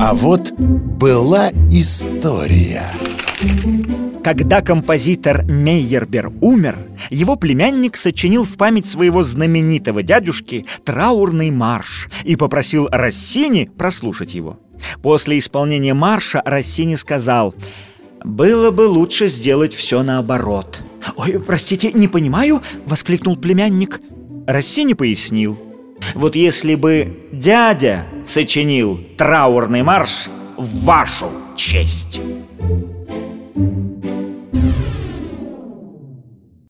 А вот была история когда композитор Мейербер умер, его племянник сочинил в память своего знаменитого дядюшки траурный марш и попросил Рассини прослушать его. После исполнения марша Рассини сказал «Было бы лучше сделать все наоборот». «Ой, простите, не понимаю», — воскликнул племянник. Рассини пояснил «Вот если бы дядя сочинил траурный марш в вашу честь.